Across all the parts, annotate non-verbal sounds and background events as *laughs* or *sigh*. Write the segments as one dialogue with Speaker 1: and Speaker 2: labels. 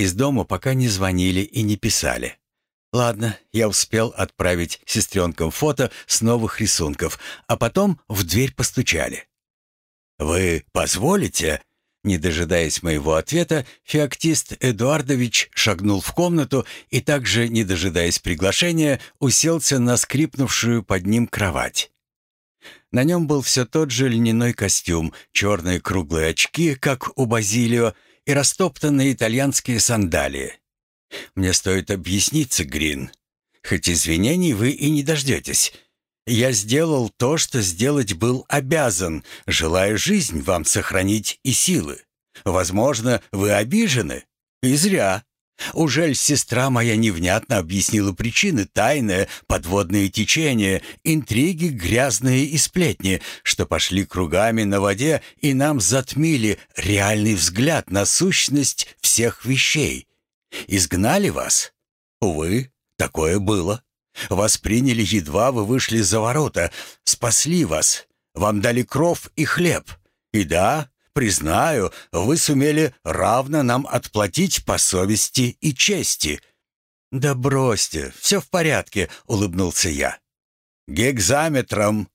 Speaker 1: Из дома пока не звонили и не писали. Ладно, я успел отправить сестренкам фото с новых рисунков, а потом в дверь постучали. «Вы позволите?» Не дожидаясь моего ответа, феоктист Эдуардович шагнул в комнату и также, не дожидаясь приглашения, уселся на скрипнувшую под ним кровать. На нем был все тот же льняной костюм, черные круглые очки, как у Базилио, и растоптанные итальянские сандалии. Мне стоит объясниться, Грин. Хоть извинений вы и не дождетесь. Я сделал то, что сделать был обязан, желая жизнь вам сохранить и силы. Возможно, вы обижены. И зря. Ужель сестра моя невнятно объяснила причины тайное, подводные течения, интриги грязные и сплетни, что пошли кругами на воде и нам затмили реальный взгляд на сущность всех вещей, Изгнали вас? Увы, такое было. Вас приняли едва вы вышли за ворота, спасли вас, вам дали кров и хлеб. И да, признаю, вы сумели равно нам отплатить по совести и чести». «Да бросьте, все в порядке», — улыбнулся я. «Гекзаметром».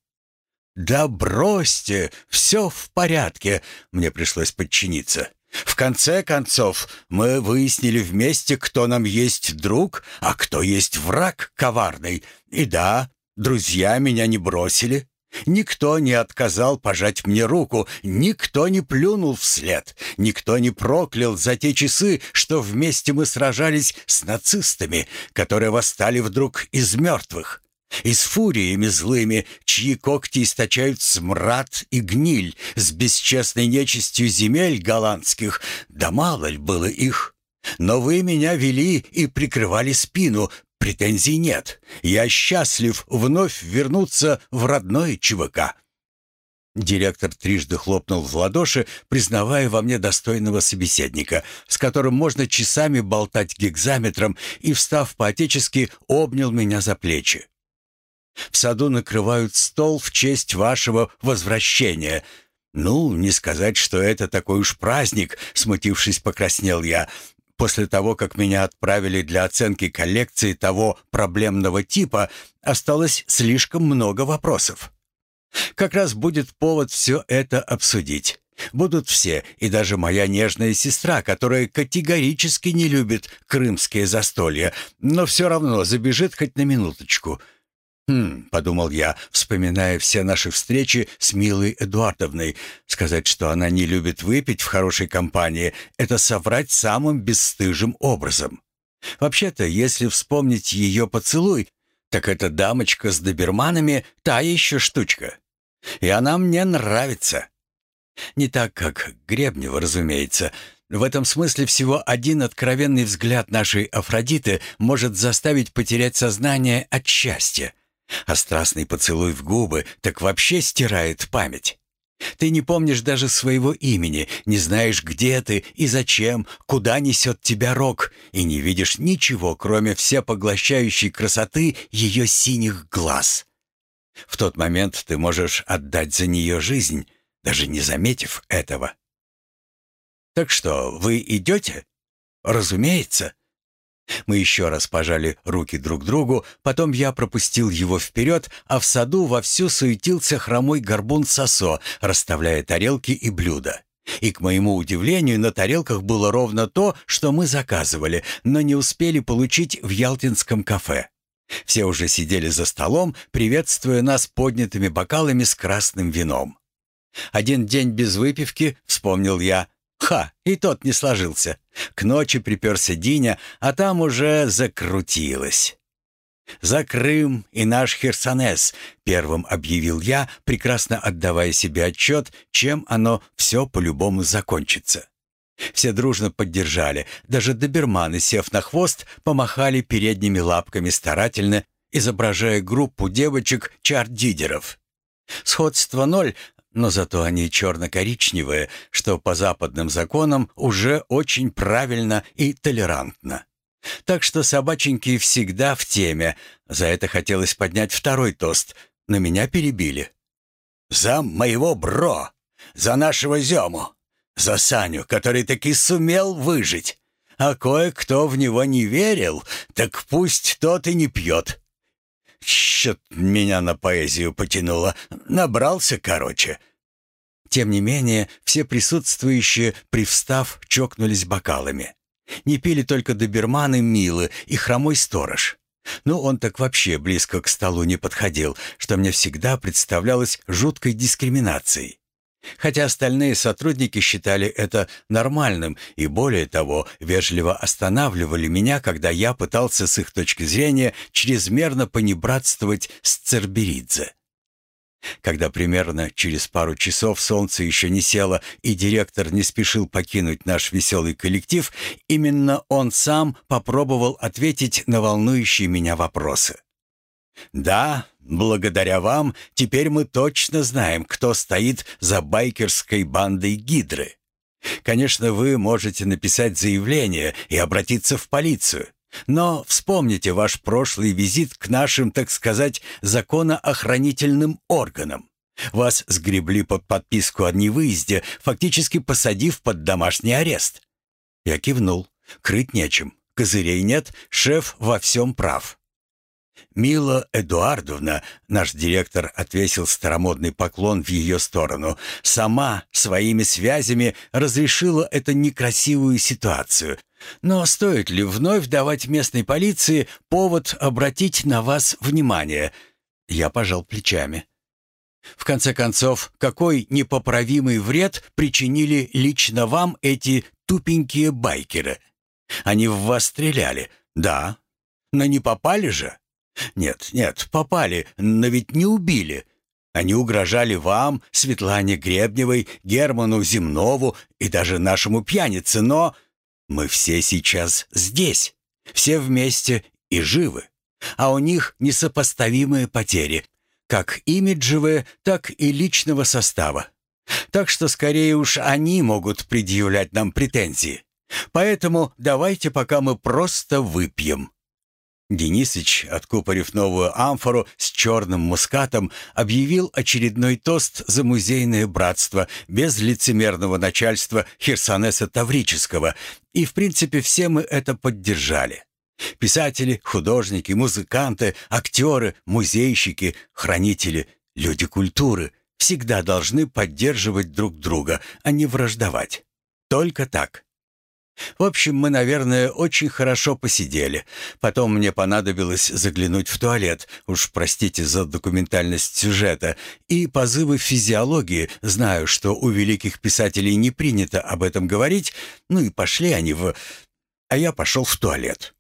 Speaker 1: «Да бросьте, все в порядке», — мне пришлось подчиниться. В конце концов, мы выяснили вместе, кто нам есть друг, а кто есть враг коварный. И да, друзья меня не бросили. Никто не отказал пожать мне руку, никто не плюнул вслед, никто не проклял за те часы, что вместе мы сражались с нацистами, которые восстали вдруг из мертвых и с фуриями злыми, чьи когти источают смрад и гниль, с бесчестной нечистью земель голландских, да мало ли было их. Но вы меня вели и прикрывали спину, претензий нет. Я счастлив вновь вернуться в родной ЧВК». Директор трижды хлопнул в ладоши, признавая во мне достойного собеседника, с которым можно часами болтать гигзаметром, и, встав по-отечески, обнял меня за плечи. В саду накрывают стол в честь вашего возвращения. Ну, не сказать, что это такой уж праздник, смутившись, покраснел я. После того, как меня отправили для оценки коллекции того проблемного типа, осталось слишком много вопросов. Как раз будет повод все это обсудить. Будут все, и даже моя нежная сестра, которая категорически не любит крымские застолья, но все равно забежит хоть на минуточку — «Хм», — подумал я, вспоминая все наши встречи с милой Эдуардовной. Сказать, что она не любит выпить в хорошей компании, это соврать самым бесстыжим образом. Вообще-то, если вспомнить ее поцелуй, так эта дамочка с доберманами — та еще штучка. И она мне нравится. Не так, как Гребнева, разумеется. В этом смысле всего один откровенный взгляд нашей Афродиты может заставить потерять сознание от счастья. А страстный поцелуй в губы так вообще стирает память. Ты не помнишь даже своего имени, не знаешь, где ты и зачем, куда несет тебя рок, и не видишь ничего, кроме всепоглощающей красоты ее синих глаз. В тот момент ты можешь отдать за нее жизнь, даже не заметив этого. «Так что, вы идете?» «Разумеется», мы еще раз пожали руки друг другу, потом я пропустил его вперед, а в саду вовсю суетился хромой горбун Сосо, расставляя тарелки и блюда. И, к моему удивлению, на тарелках было ровно то, что мы заказывали, но не успели получить в Ялтинском кафе. Все уже сидели за столом, приветствуя нас поднятыми бокалами с красным вином. Один день без выпивки, вспомнил я, Ха, и тот не сложился. К ночи приперся Диня, а там уже закрутилось. «За Крым и наш Херсонес», — первым объявил я, прекрасно отдавая себе отчет, чем оно все по-любому закончится. Все дружно поддержали, даже доберманы, сев на хвост, помахали передними лапками старательно, изображая группу девочек-чардидеров. Сходство ноль, но зато они черно-коричневые, что по западным законам уже очень правильно и толерантно. Так что собаченьки всегда в теме. За это хотелось поднять второй тост, но меня перебили. «За моего бро! За нашего Зему! За Саню, который таки сумел выжить! а кое-кто в него не верил, так пусть тот и не пьет. Счет меня на поэзию потянуло. Набрался, короче». Тем не менее, все присутствующие, привстав, чокнулись бокалами. Не пили только доберманы Милы и хромой сторож. Ну, он так вообще близко к столу не подходил, что мне всегда представлялось жуткой дискриминацией. Хотя остальные сотрудники считали это нормальным и, более того, вежливо останавливали меня, когда я пытался с их точки зрения чрезмерно понебратствовать с Церберидзе. Когда примерно через пару часов солнце еще не село и директор не спешил покинуть наш веселый коллектив, именно он сам попробовал ответить на волнующие меня вопросы. «Да, благодаря вам теперь мы точно знаем, кто стоит за байкерской бандой Гидры. Конечно, вы можете написать заявление и обратиться в полицию. Но вспомните ваш прошлый визит к нашим, так сказать, законоохранительным органам. Вас сгребли под подписку о невыезде, фактически посадив под домашний арест. Я кивнул. Крыть нечем. Козырей нет, шеф во всем прав. Мила Эдуардовна, наш директор отвесил старомодный поклон в ее сторону, сама своими связями разрешила эту некрасивую ситуацию. Но стоит ли вновь давать местной полиции повод обратить на вас внимание? Я пожал плечами. В конце концов, какой непоправимый вред причинили лично вам эти тупенькие байкеры? Они в вас стреляли, да, но не попали же? «Нет, нет, попали, но ведь не убили. Они угрожали вам, Светлане Гребневой, Герману Земнову и даже нашему пьянице, но мы все сейчас здесь, все вместе и живы. А у них несопоставимые потери, как имиджевые, так и личного состава. Так что скорее уж они могут предъявлять нам претензии. Поэтому давайте пока мы просто выпьем». Денисыч, откупорив новую амфору с черным мускатом, объявил очередной тост за музейное братство без лицемерного начальства Херсонеса Таврического, и, в принципе, все мы это поддержали. Писатели, художники, музыканты, актеры, музейщики, хранители, люди культуры всегда должны поддерживать друг друга, а не враждовать. Только так. В общем, мы, наверное, очень хорошо посидели. Потом мне понадобилось заглянуть в туалет, уж простите за документальность сюжета, и позывы физиологии, знаю, что у великих писателей не принято об этом говорить, ну и пошли они в... А я пошел в туалет.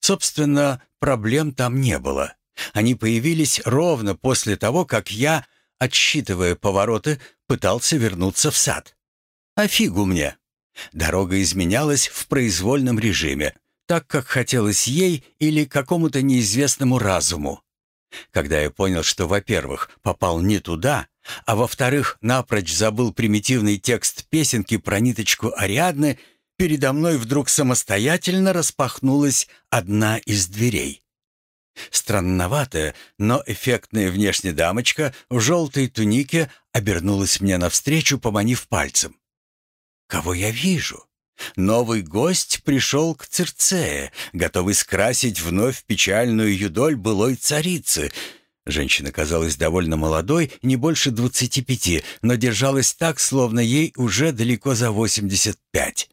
Speaker 1: Собственно, проблем там не было. Они появились ровно после того, как я, отсчитывая повороты, пытался вернуться в сад. А фигу мне! Дорога изменялась в произвольном режиме, так как хотелось ей или какому-то неизвестному разуму. Когда я понял, что, во-первых, попал не туда, а во-вторых, напрочь забыл примитивный текст песенки про ниточку Ариадны, передо мной вдруг самостоятельно распахнулась одна из дверей. Странноватая, но эффектная внешняя дамочка в желтой тунике обернулась мне навстречу, поманив пальцем. Кого я вижу? Новый гость пришел к Церцее, готовый скрасить вновь печальную юдоль былой царицы. Женщина казалась довольно молодой, не больше двадцати пяти, но держалась так, словно ей уже далеко за восемьдесят пять.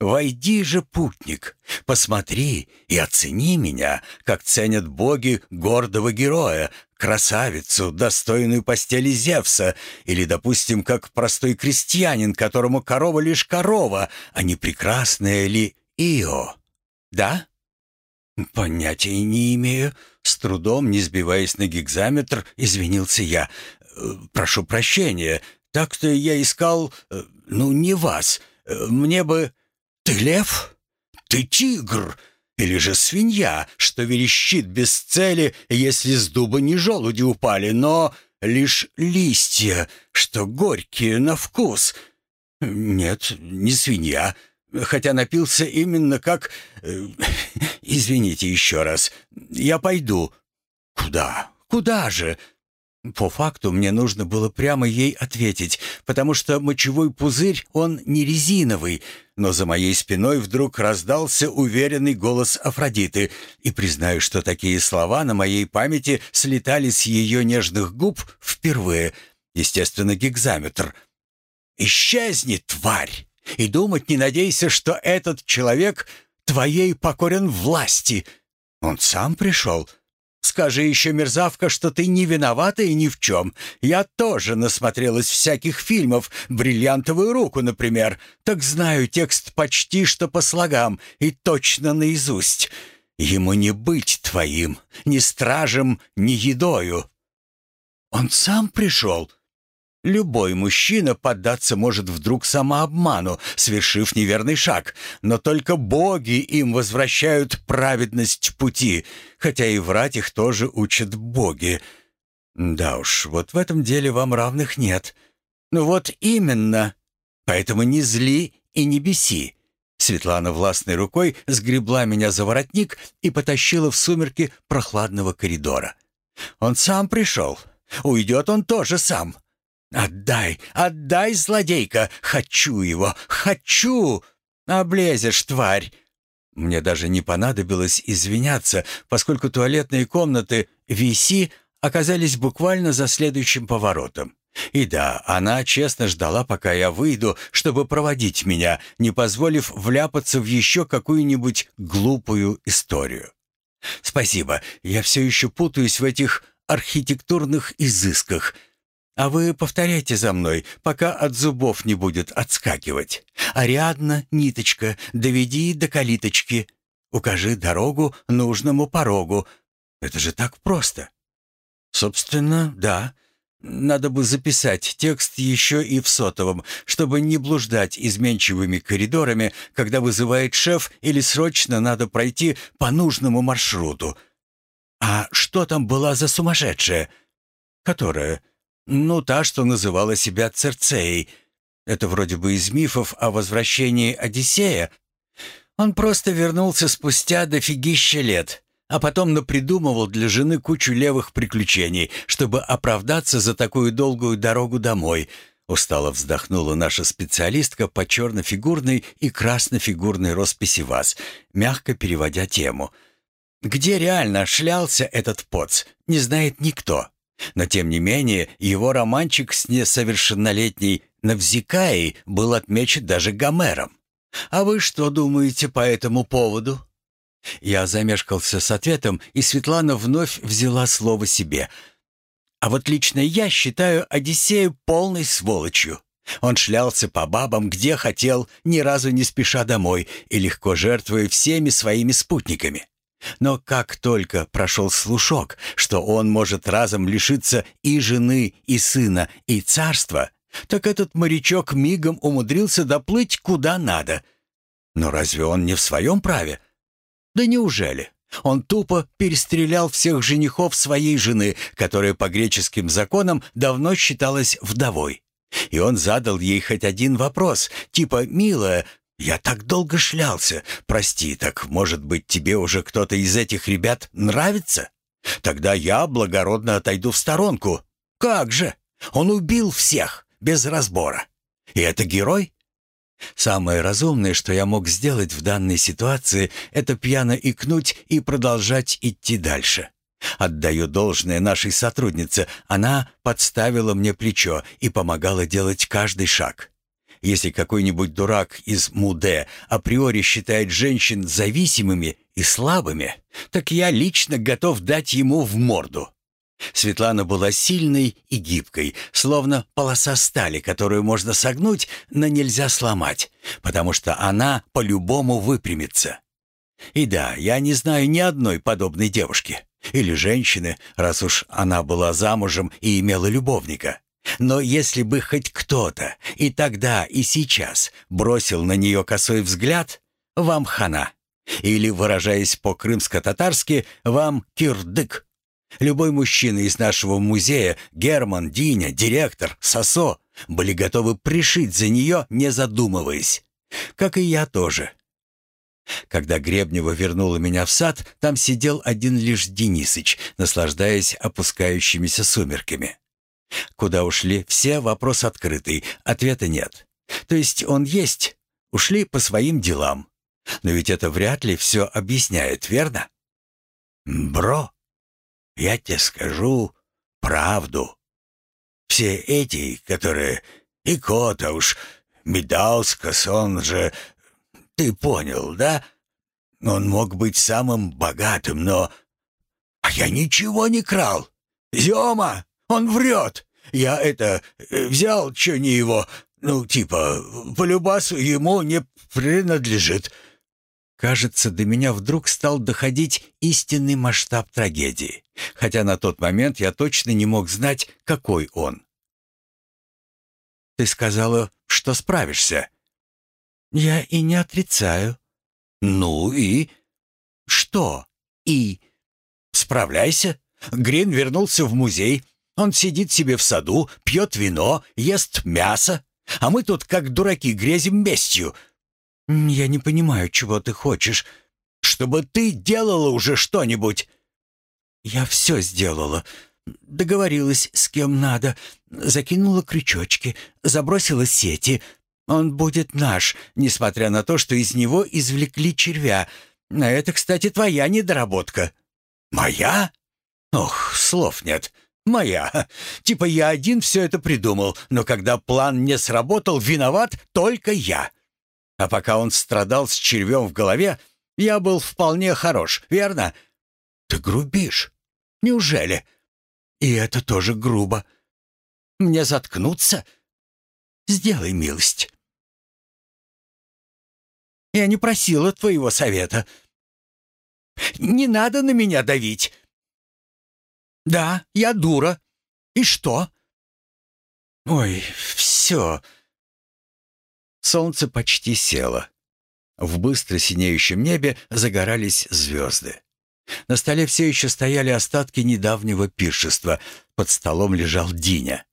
Speaker 1: «Войди же, путник, посмотри и оцени меня, как ценят боги гордого героя, красавицу, достойную постели Зевса, или, допустим, как простой крестьянин, которому корова лишь корова, а не прекрасная ли Ио. Да? Понятия не имею. С трудом, не сбиваясь на гигзаметр, извинился я. «Э, прошу прощения. Так-то я искал, э, ну, не вас. Э, мне бы... «Ты лев? Ты тигр? Или же свинья, что верещит без цели, если с дуба не желуди упали, но лишь листья, что горькие на вкус?» «Нет, не свинья, хотя напился именно как... Э, *laughs* извините еще раз. Я пойду». «Куда? Куда же?» По факту мне нужно было прямо ей ответить, потому что мочевой пузырь, он не резиновый, но за моей спиной вдруг раздался уверенный голос Афродиты, и признаю, что такие слова на моей памяти слетали с ее нежных губ впервые. Естественно, гигзаметр. «Исчезни, тварь! И думать не надейся, что этот человек твоей покорен власти. Он сам пришел». Скажи еще, мерзавка, что ты не виновата и ни в чем. Я тоже насмотрелась всяких фильмов, «Бриллиантовую руку», например. Так знаю текст почти что по слогам и точно наизусть. Ему не быть твоим, ни стражем, ни едою. Он сам пришел, Любой мужчина поддаться может вдруг самообману, совершив неверный шаг, но только боги им возвращают праведность пути, хотя и врать их тоже учат боги. Да уж, вот в этом деле вам равных нет. Ну вот именно. Поэтому не зли и не беси. Светлана властной рукой сгребла меня за воротник и потащила в сумерки прохладного коридора. Он сам пришел. Уйдет он тоже сам. «Отдай! Отдай, злодейка! Хочу его! Хочу! Облезешь, тварь!» Мне даже не понадобилось извиняться, поскольку туалетные комнаты Виси оказались буквально за следующим поворотом. И да, она честно ждала, пока я выйду, чтобы проводить меня, не позволив вляпаться в еще какую-нибудь глупую историю. Спасибо, я все еще путаюсь в этих архитектурных изысках — а вы повторяйте за мной, пока от зубов не будет отскакивать. Ариадна, ниточка, доведи до калиточки. Укажи дорогу нужному порогу. Это же так просто. Собственно, да. Надо бы записать текст еще и в сотовом, чтобы не блуждать изменчивыми коридорами, когда вызывает шеф или срочно надо пройти по нужному маршруту. А что там была за сумасшедшая? Которая? Ну, та, что называла себя Церцеей. Это вроде бы из мифов о возвращении Одиссея. Он просто вернулся спустя дофигища лет, а потом напридумывал для жены кучу левых приключений, чтобы оправдаться за такую долгую дорогу домой. Устало вздохнула наша специалистка по чернофигурной и краснофигурной росписи ВАЗ, мягко переводя тему. Где реально шлялся этот поц, не знает никто. Но тем не менее, его романчик с несовершеннолетней Навзикаей был отмечен даже Гомером. А вы что думаете по этому поводу? Я замешкался с ответом, и Светлана вновь взяла слово себе. А вот лично я считаю Одиссею полной сволочью. Он шлялся по бабам, где хотел, ни разу не спеша домой и легко жертвуя всеми своими спутниками. Но как только прошел слушок, что он может разом лишиться и жены, и сына, и царства, так этот морячок мигом умудрился доплыть куда надо. Но разве он не в своем праве? Да неужели? Он тупо перестрелял всех женихов своей жены, которая по греческим законам давно считалась вдовой. И он задал ей хоть один вопрос, типа «Милая, «Я так долго шлялся. Прости, так, может быть, тебе уже кто-то из этих ребят нравится? Тогда я благородно отойду в сторонку. Как же? Он убил всех, без разбора. И это герой?» Самое разумное, что я мог сделать в данной ситуации, это пьяно икнуть и продолжать идти дальше. Отдаю должное нашей сотруднице. Она подставила мне плечо и помогала делать каждый шаг. Если какой-нибудь дурак из Муде априори считает женщин зависимыми и слабыми, так я лично готов дать ему в морду. Светлана была сильной и гибкой, словно полоса стали, которую можно согнуть, но нельзя сломать, потому что она по-любому выпрямится. И да, я не знаю ни одной подобной девушки. Или женщины, раз уж она была замужем и имела любовника. Но если бы хоть кто-то и тогда, и сейчас бросил на нее косой взгляд, вам хана. Или, выражаясь по-крымско-татарски, вам кирдык. Любой мужчина из нашего музея, Герман, Диня, директор, Сосо, были готовы пришить за нее, не задумываясь. Как и я тоже. Когда Гребнева вернула меня в сад, там сидел один лишь Денисыч, наслаждаясь опускающимися сумерками. Куда ушли все, вопрос открытый, ответа нет. То есть он есть, ушли по своим делам. Но ведь это вряд ли все объясняет, верно? Бро, я тебе скажу правду. Все эти, которые... И Кота уж, Медаускас, он же... Ты понял, да? Он мог быть самым богатым, но... А я ничего не крал. Зёма, он врет. Я это... Э, взял, что не его. Ну, типа, по любасу ему не принадлежит. Кажется, до меня вдруг стал доходить истинный масштаб трагедии, хотя на тот момент я точно не мог знать, какой он. «Ты сказала, что справишься». «Я и не отрицаю». «Ну и?» «Что «и»?» «Справляйся. Грин вернулся в музей. Он сидит себе в саду, пьет вино, ест мясо, а мы тут как дураки грезим местью». «Я не понимаю, чего ты хочешь. Чтобы ты делала уже что-нибудь». «Я все сделала. Договорилась с кем надо. Закинула крючочки, забросила сети. Он будет наш, несмотря на то, что из него извлекли червя. А это, кстати, твоя недоработка». «Моя? Ох, слов нет. Моя. Типа я один все это придумал, но когда план не сработал, виноват только я». А пока он страдал с червем в голове, я был вполне хорош, верно? Ты грубишь. Неужели? И это тоже грубо. Мне заткнуться? Сделай милость. Я не просила твоего совета. Не надо на меня давить. Да, я дура. И что? Ой, все. Солнце почти село. В быстро синеющем небе загорались звезды. На столе все еще стояли остатки недавнего пиршества. Под столом лежал Диня.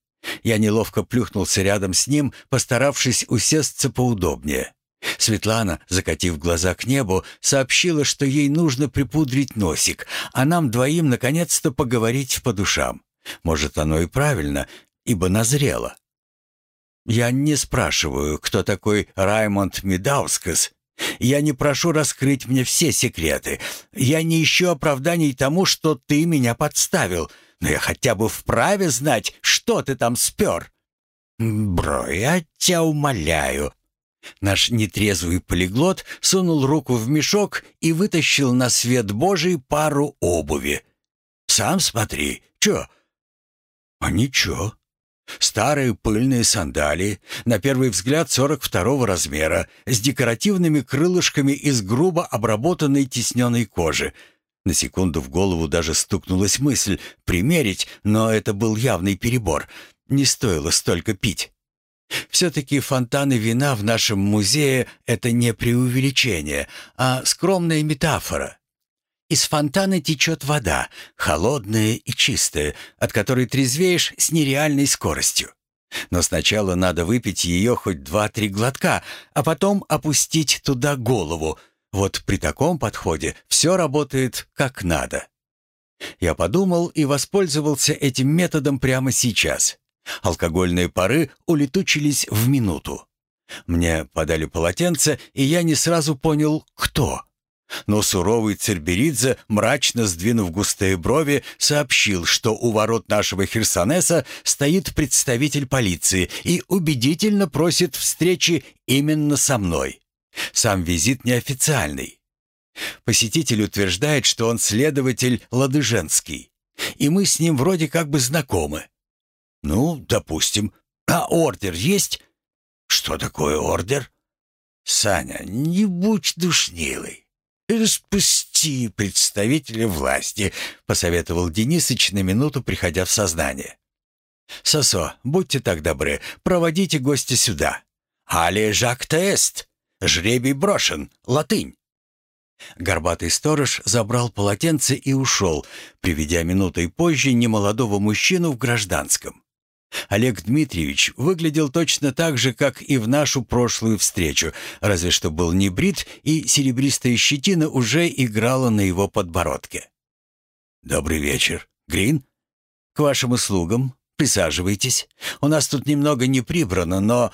Speaker 1: Я неловко плюхнулся рядом с ним, постаравшись усесться поудобнее. Светлана, закатив глаза к небу, сообщила, что ей нужно припудрить носик, а нам двоим наконец-то поговорить по душам. Может, оно и правильно, ибо назрело. Я не спрашиваю, кто такой Раймонд Медаускас. Я не прошу раскрыть мне все секреты. Я не ищу оправданий тому, что ты меня подставил. Но я хотя бы вправе знать, что ты там спер. Бро, я тебя умоляю. Наш нетрезвый полиглот сунул руку в мешок и вытащил на свет Божий пару обуви. «Сам смотри, чё?» «А ничего. Старые пыльные сандалии, на первый взгляд 42-го размера, с декоративными крылышками из грубо обработанной тисненной кожи. На секунду в голову даже стукнулась мысль примерить, но это был явный перебор. Не стоило столько пить. Все-таки фонтаны вина в нашем музее — это не преувеличение, а скромная метафора. Из фонтана течет вода, холодная и чистая, от которой трезвеешь с нереальной скоростью. Но сначала надо выпить ее хоть два-три глотка, а потом опустить туда голову. Вот при таком подходе все работает как надо. Я подумал и воспользовался этим методом прямо сейчас. Алкогольные пары улетучились в минуту. Мне подали полотенце, и я не сразу понял, кто. Но суровый Церберидзе, мрачно сдвинув густые брови, сообщил, что у ворот нашего Херсонеса стоит представитель полиции и убедительно просит встречи именно со мной. Сам визит неофициальный. Посетитель утверждает, что он следователь Ладыженский, и мы с ним вроде как бы знакомы. Ну, допустим. А ордер есть? Что такое ордер? Саня, не будь душнилой. «Распусти представителя власти», — посоветовал Денисыч на минуту, приходя в сознание. «Сосо, будьте так добры, проводите гостя сюда. Але Жак Тест. Жребий брошен. Латынь». Горбатый сторож забрал полотенце и ушел, приведя минутой позже немолодого мужчину в гражданском. Олег Дмитриевич выглядел точно так же, как и в нашу прошлую встречу, разве что был не брит, и серебристая щетина уже играла на его подбородке. «Добрый вечер. Грин? К вашим услугам. Присаживайтесь. У нас тут немного не прибрано, но...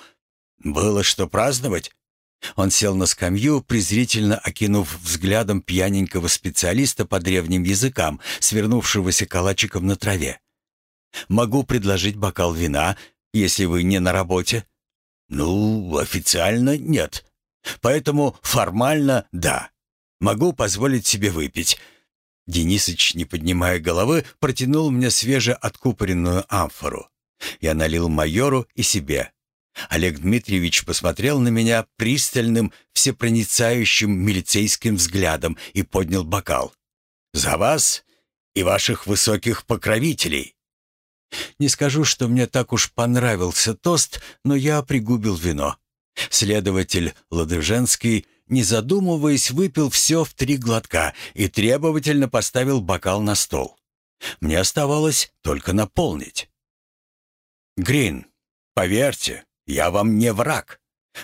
Speaker 1: Было что праздновать. Он сел на скамью, презрительно окинув взглядом пьяненького специалиста по древним языкам, свернувшегося калачиком на траве. «Могу предложить бокал вина, если вы не на работе?» «Ну, официально нет. Поэтому формально да. Могу позволить себе выпить». Денисыч, не поднимая головы, протянул мне свежеоткупоренную амфору. Я налил майору и себе. Олег Дмитриевич посмотрел на меня пристальным, всепроницающим милицейским взглядом и поднял бокал. «За вас и ваших высоких покровителей!» Не скажу, что мне так уж понравился тост, но я пригубил вино. Следователь Ладыженский, не задумываясь, выпил все в три глотка и требовательно поставил бокал на стол. Мне оставалось только наполнить. «Грин, поверьте, я вам не враг.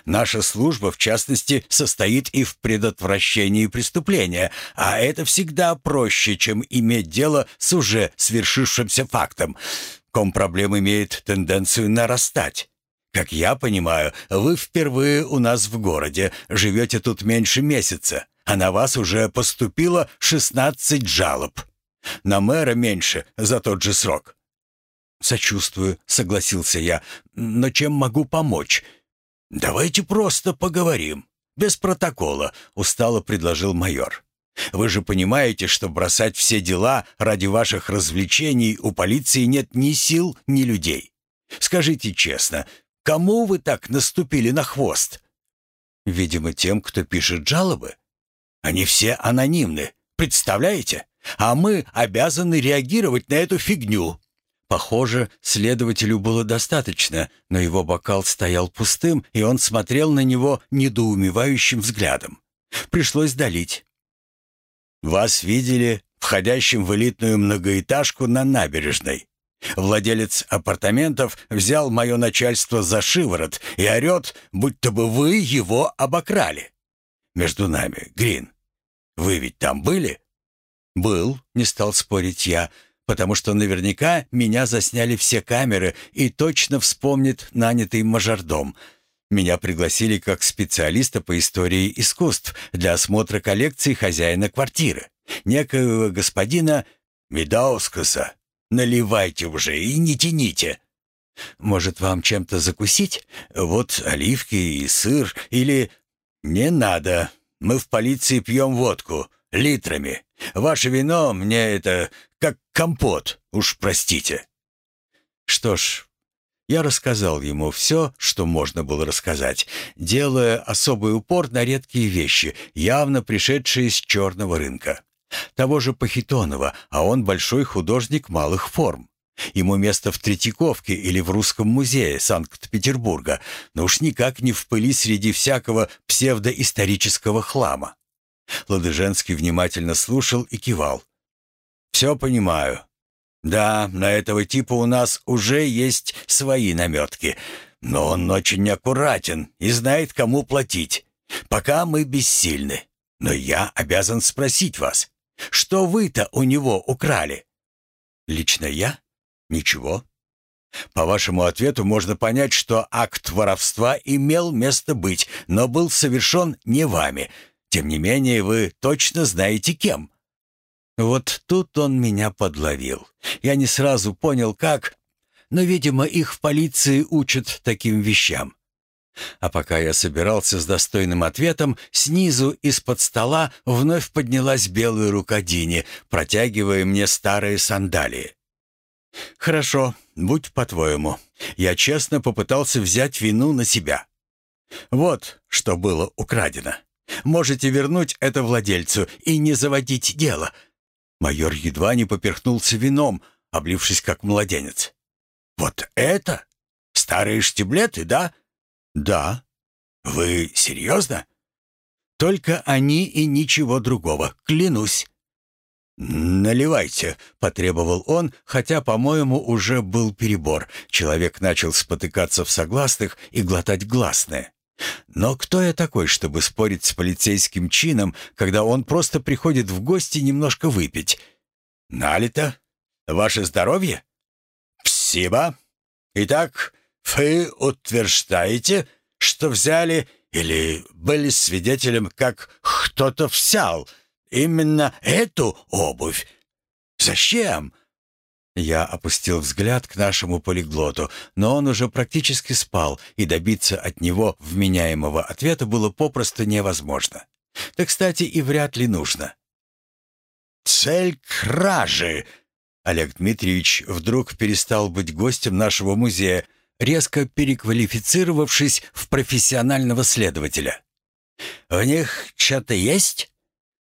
Speaker 1: Наша служба, в частности, состоит и в предотвращении преступления, а это всегда проще, чем иметь дело с уже свершившимся фактом. Компроблем имеет тенденцию нарастать. Как я понимаю, вы впервые у нас в городе, живете тут меньше месяца, а на вас уже поступило 16 жалоб. На мэра меньше за тот же срок. «Сочувствую», — согласился я. «Но чем могу помочь?» «Давайте просто поговорим. Без протокола», — устало предложил майор. «Вы же понимаете, что бросать все дела ради ваших развлечений у полиции нет ни сил, ни людей. Скажите честно, кому вы так наступили на хвост?» «Видимо, тем, кто пишет жалобы. Они все анонимны, представляете? А мы обязаны реагировать на эту фигню». Похоже, следователю было достаточно, но его бокал стоял пустым, и он смотрел на него недоумевающим взглядом. Пришлось долить. «Вас видели входящим в элитную многоэтажку на набережной. Владелец апартаментов взял мое начальство за шиворот и орет, будто бы вы его обокрали. Между нами, Грин, вы ведь там были?» «Был», — не стал спорить я, — потому что наверняка меня засняли все камеры и точно вспомнит нанятый мажордом. Меня пригласили как специалиста по истории искусств для осмотра коллекции хозяина квартиры, некоего господина Медаускаса. Наливайте уже и не тяните. Может, вам чем-то закусить? Вот оливки и сыр или... Не надо. Мы в полиции пьем водку. Литрами. Ваше вино мне это как компот, уж простите». Что ж, я рассказал ему все, что можно было рассказать, делая особый упор на редкие вещи, явно пришедшие с черного рынка. Того же Пахитонова, а он большой художник малых форм. Ему место в Третьяковке или в Русском музее Санкт-Петербурга, но уж никак не в пыли среди всякого псевдоисторического хлама. Ладыженский внимательно слушал и кивал. «Все понимаю. Да, на этого типа у нас уже есть свои наметки, но он очень аккуратен и знает, кому платить. Пока мы бессильны. Но я обязан спросить вас, что вы-то у него украли?» «Лично я? Ничего. По вашему ответу можно понять, что акт воровства имел место быть, но был совершен не вами. Тем не менее, вы точно знаете кем. Вот тут он меня подловил. Я не сразу понял, как, но, видимо, их в полиции учат таким вещам. А пока я собирался с достойным ответом, снизу из-под стола вновь поднялась белая рука протягивая мне старые сандалии. «Хорошо, будь по-твоему. Я честно попытался взять вину на себя. Вот что было украдено. Можете вернуть это владельцу и не заводить дело. Майор едва не поперхнулся вином, облившись как младенец. «Вот это? Старые штиблеты, да?» «Да». «Вы серьезно?» «Только они и ничего другого, клянусь». «Наливайте», — потребовал он, хотя, по-моему, уже был перебор. Человек начал спотыкаться в согласных и глотать гласные. Но кто я такой, чтобы спорить с полицейским чином, когда он просто приходит в гости немножко выпить? Налито? Ваше здоровье? Спасибо. Итак, вы утверждаете, что взяли Или были свидетелем, как кто-то взял именно эту обувь? Зачем?» Я опустил взгляд к нашему полиглоту, но он уже практически спал, и добиться от него вменяемого ответа было попросту невозможно. Да, кстати, и вряд ли нужно. «Цель кражи!» Олег Дмитриевич вдруг перестал быть гостем нашего музея, резко переквалифицировавшись в профессионального следователя. «В них что-то есть?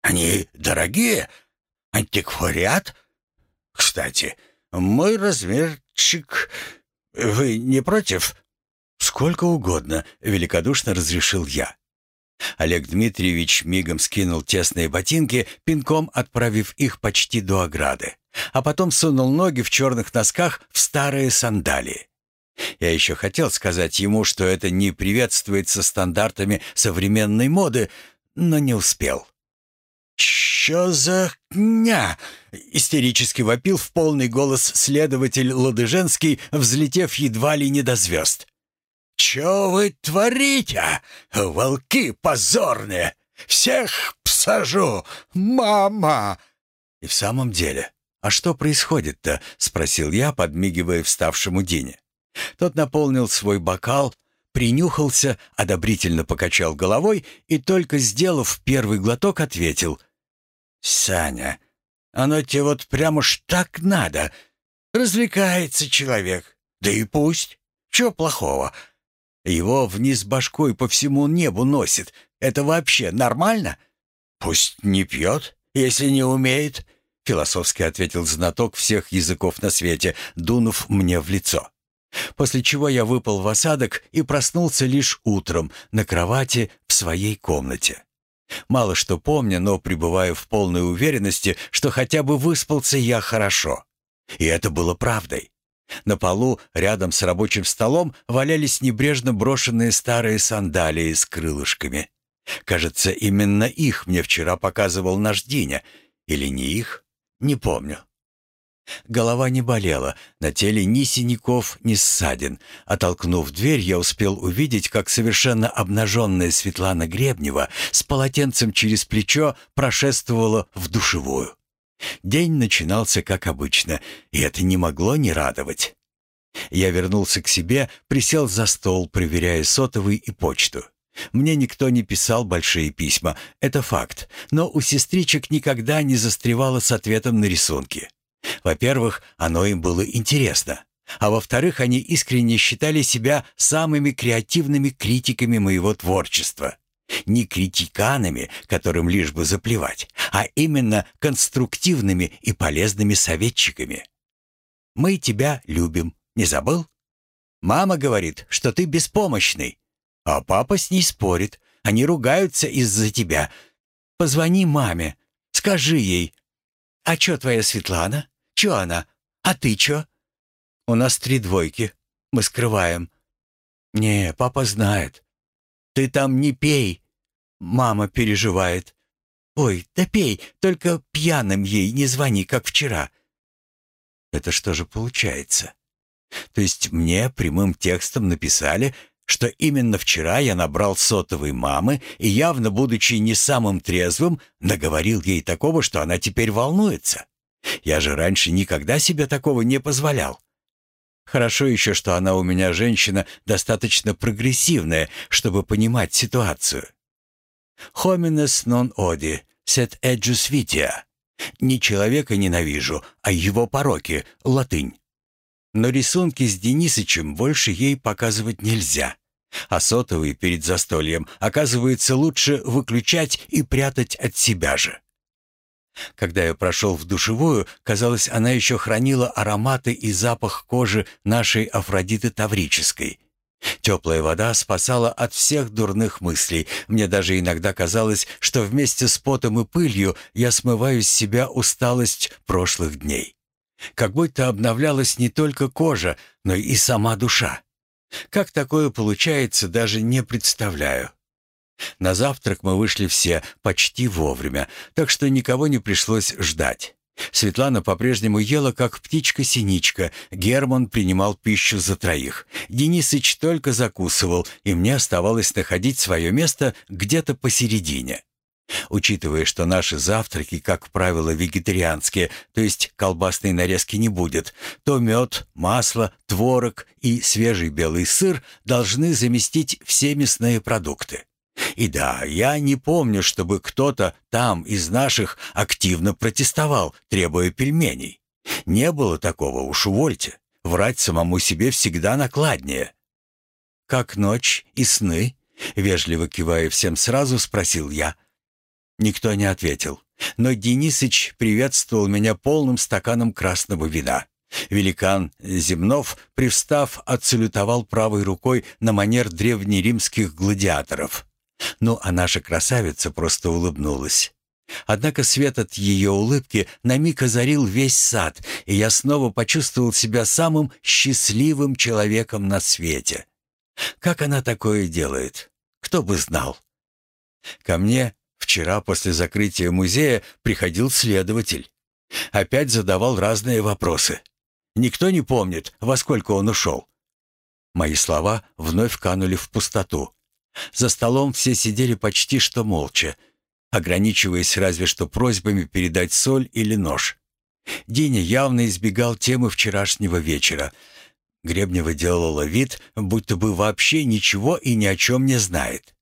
Speaker 1: Они дорогие? Антиквариат? Кстати, мой размерчик... Вы не против?» «Сколько угодно», — великодушно разрешил я. Олег Дмитриевич мигом скинул тесные ботинки, пинком отправив их почти до ограды, а потом сунул ноги в черных носках в старые сандалии. Я еще хотел сказать ему, что это не приветствуется стандартами современной моды, но не успел. «Чё за хня?» — истерически вопил в полный голос следователь Ладыженский, взлетев едва ли не до звезд. «Чё вы творите, волки позорные? Всех посажу, мама!» И в самом деле, а что происходит-то? спросил я, подмигивая вставшему Дине. Тот наполнил свой бокал, принюхался, одобрительно покачал головой и только сделав первый глоток, ответил: "Саня, оно тебе вот прямо ж так надо. Развлекается человек. Да и пусть. Чего плохого? Его вниз башкой по всему небу носит. Это вообще нормально? Пусть не пьет, если не умеет, философски ответил знаток всех языков на свете, дунув мне в лицо. После чего я выпал в осадок и проснулся лишь утром на кровати в своей комнате. Мало что помню, но пребываю в полной уверенности, что хотя бы выспался я хорошо. И это было правдой. На полу, рядом с рабочим столом, валялись небрежно брошенные старые сандалии с крылышками. Кажется, именно их мне вчера показывал наш Диня. Или не их? Не помню. Голова не болела, на теле ни синяков, ни ссадин. Оттолкнув дверь, я успел увидеть, как совершенно обнаженная Светлана Гребнева с полотенцем через плечо прошествовала в душевую. День начинался как обычно, и это не могло не радовать. Я вернулся к себе, присел за стол, проверяя сотовый и почту. Мне никто не писал большие письма, это факт, но у сестричек никогда не застревало с ответом на рисунки. Во-первых, оно им было интересно, а во-вторых, они искренне считали себя самыми креативными критиками моего творчества. Не критиканами, которым лишь бы заплевать, а именно конструктивными и полезными советчиками. «Мы тебя любим, не забыл? Мама говорит, что ты беспомощный, а папа с ней спорит, они ругаются из-за тебя. Позвони маме, скажи ей. А чё твоя Светлана? Чё она? А ты чё? У нас три двойки, мы скрываем. Не, папа знает. Ты там не пей. Мама переживает. Ой, да пей, только пьяным ей не звони, как вчера. Это что же получается? То есть мне прямым текстом написали, что именно вчера я набрал сотовой мамы и, явно будучи не самым трезвым, наговорил ей такого, что она теперь волнуется. Я же раньше никогда себе такого не позволял. Хорошо еще, что она у меня женщина достаточно прогрессивная, чтобы понимать ситуацию. «Homines non odi, sed ejus vitia». «Не человека ненавижу, а его пороки» — латынь. Но рисунки с Денисычем больше ей показывать нельзя. А сотовый перед застольем, оказывается, лучше выключать и прятать от себя же. Когда я прошел в душевую, казалось, она еще хранила ароматы и запах кожи нашей Афродиты Таврической. Теплая вода спасала от всех дурных мыслей. Мне даже иногда казалось, что вместе с потом и пылью я смываю с себя усталость прошлых дней. Как будто обновлялась не только кожа, но и сама душа. Как такое получается, даже не представляю. На завтрак мы вышли все почти вовремя, так что никого не пришлось ждать. Светлана по-прежнему ела, как птичка-синичка. Герман принимал пищу за троих. Денисыч только закусывал, и мне оставалось находить свое место где-то посередине. Учитывая, что наши завтраки, как правило, вегетарианские, то есть колбасной нарезки не будет, то мед, масло, творог и свежий белый сыр должны заместить все мясные продукты. И да, я не помню, чтобы кто-то там из наших активно протестовал, требуя пельменей. Не было такого, уж увольте. Врать самому себе всегда накладнее. «Как ночь и сны?» — вежливо кивая всем сразу, спросил я. Никто не ответил. Но Денисыч приветствовал меня полным стаканом красного вина. Великан Земнов, привстав, отсалютовал правой рукой на манер древнеримских гладиаторов. Ну, а наша красавица просто улыбнулась. Однако свет от ее улыбки на миг озарил весь сад, и я снова почувствовал себя самым счастливым человеком на свете. Как она такое делает? Кто бы знал? Ко мне вчера после закрытия музея приходил следователь. Опять задавал разные вопросы. Никто не помнит, во сколько он ушел. Мои слова вновь канули в пустоту. За столом все сидели почти что молча, ограничиваясь разве что просьбами передать соль или нож. Диня явно избегал темы вчерашнего вечера. Гребнева делала вид, будто бы вообще ничего и ни о чем не знает.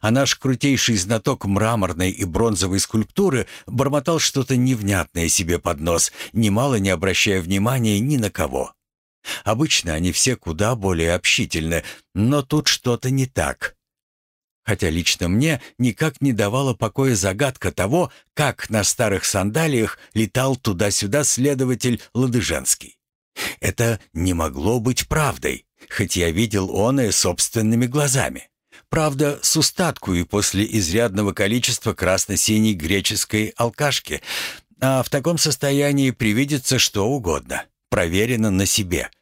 Speaker 1: А наш крутейший знаток мраморной и бронзовой скульптуры бормотал что-то невнятное себе под нос, немало не обращая внимания ни на кого. Обычно они все куда более общительны, но тут что-то не так. Хотя лично мне никак не давала покоя загадка того, как на старых сандалиях летал туда-сюда следователь Ладыженский. Это не могло быть правдой, хоть я видел он и собственными глазами. Правда, с устатку и после изрядного количества красно-синей греческой алкашки, а в таком состоянии привидится что угодно, проверено на себе –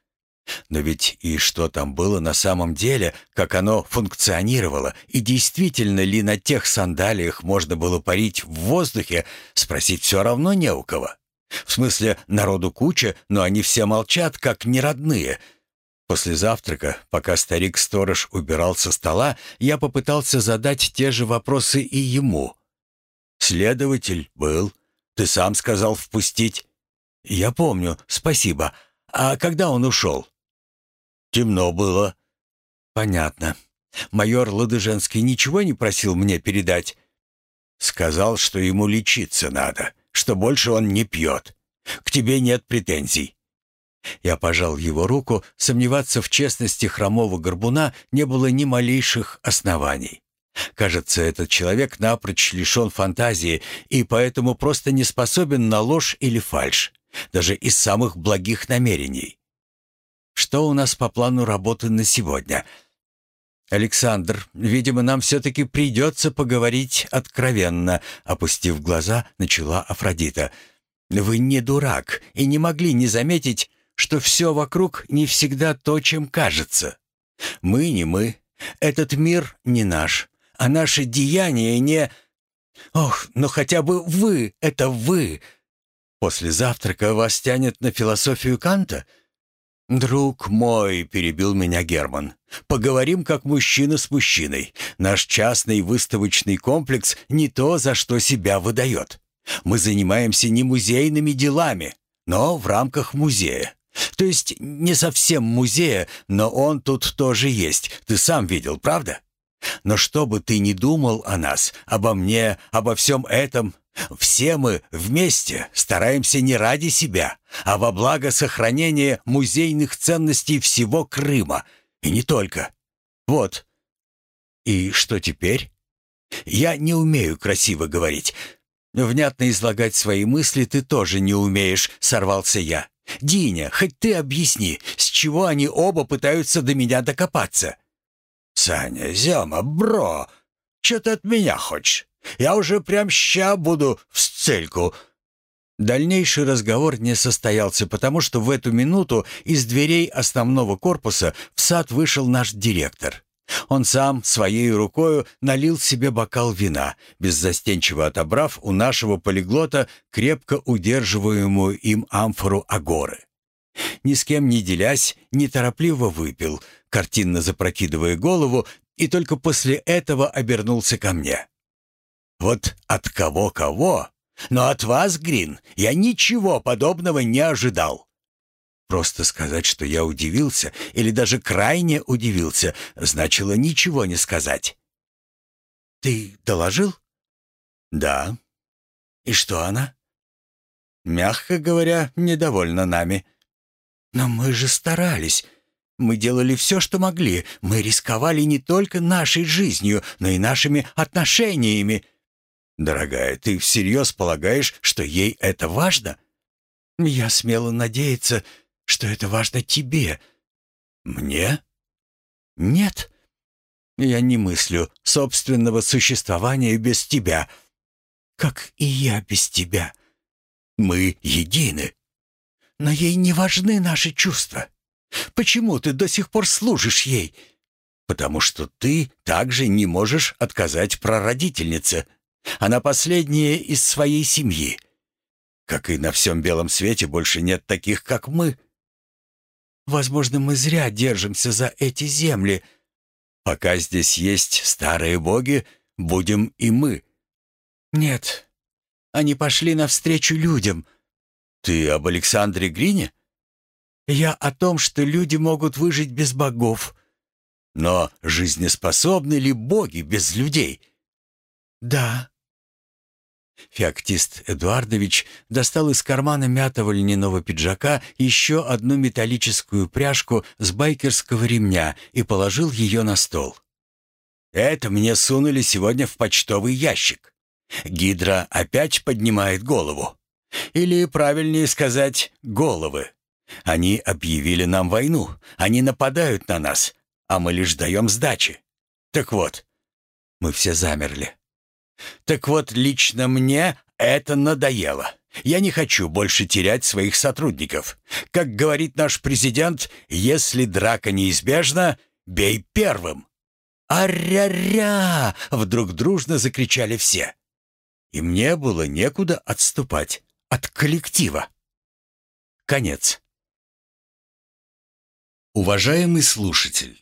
Speaker 1: но ведь и что там было на самом деле, как оно функционировало, и действительно ли на тех сандалиях можно было парить в воздухе, спросить все равно не у кого. В смысле, народу куча, но они все молчат, как неродные. После завтрака, пока старик-сторож убирал со стола, я попытался задать те же вопросы и ему. «Следователь был. Ты сам сказал впустить». «Я помню, спасибо. А когда он ушел?» Темно было». «Понятно. Майор Ладыженский ничего не просил мне передать?» «Сказал, что ему лечиться надо, что больше он не пьет. К тебе нет претензий». Я пожал его руку, сомневаться в честности хромого горбуна не было ни малейших оснований. Кажется, этот человек напрочь лишен фантазии и поэтому просто не способен на ложь или фальшь, даже из самых благих намерений. Что у нас по плану работы на сегодня? Александр, видимо, нам все-таки придется поговорить откровенно, опустив глаза, начала Афродита. Вы не дурак и не могли не заметить, что все вокруг не всегда то, чем кажется. Мы не мы, этот мир не наш, а наши деяния не... Ох, но хотя бы вы, это вы. После завтрака вас тянет на философию Канта — «Друг мой», — перебил меня Герман, — «поговорим как мужчина с мужчиной. Наш частный выставочный комплекс не то, за что себя выдает. Мы занимаемся не музейными делами, но в рамках музея. То есть не совсем музея, но он тут тоже есть. Ты сам видел, правда? Но что бы ты ни думал о нас, обо мне, обо всем этом, все мы вместе стараемся не ради себя, а во благо сохранения музейных ценностей всего Крыма. И не только. Вот. И что теперь? Я не умею красиво говорить. Внятно излагать свои мысли ты тоже не умеешь, сорвался я. Диня, хоть ты объясни, с чего они оба пытаются до меня докопаться? Саня, Зема, бро, что ты от меня хочешь? Я уже прям ща буду в сцельку». Дальнейший разговор не состоялся, потому что в эту минуту из дверей основного корпуса в сад вышел наш директор. Он сам своей рукою налил себе бокал вина, беззастенчиво отобрав у нашего полиглота крепко удерживаемую им амфору агоры. Ни с кем не делясь, неторопливо выпил, картинно запрокидывая голову, и только после этого обернулся ко мне. «Вот от кого-кого, но от вас, Грин, я ничего подобного не ожидал. Просто сказать, что я удивился, или даже крайне удивился, значило ничего не сказать. «Ты доложил?» «Да». «И что она?» «Мягко говоря, недовольна нами». «Но мы же старались. Мы делали все, что могли. Мы рисковали не только нашей жизнью, но и нашими отношениями». «Дорогая, ты всерьез полагаешь, что ей это важно?» «Я смело надеяться, что это важно тебе. Мне? Нет. Я не мыслю собственного существования без тебя, как и я без тебя. Мы едины. Но ей не важны наши чувства. Почему ты до сих пор служишь ей? Потому что ты также не можешь отказать прародительнице. Она последняя из своей семьи. Как и на всем белом свете больше нет таких, как мы. Возможно, мы зря держимся за эти земли. Пока здесь есть старые боги, будем и мы. Нет, они пошли навстречу людям. Ты об Александре Грине? Я о том, что люди могут выжить без богов. Но жизнеспособны ли боги без людей? Да, Феоктист Эдуардович достал из кармана мятого льняного пиджака еще одну металлическую пряжку с байкерского ремня и положил ее на стол. «Это мне сунули сегодня в почтовый ящик. Гидра опять поднимает голову. Или, правильнее сказать, головы. Они объявили нам войну, они нападают на нас, а мы лишь даем сдачи. Так вот, мы все замерли. Так вот, лично мне это надоело. Я не хочу больше терять своих сотрудников. Как говорит наш президент, если драка неизбежна, бей первым. «Аря-ря!» — вдруг дружно закричали все. И мне было некуда отступать от коллектива. Конец. Уважаемый слушатель!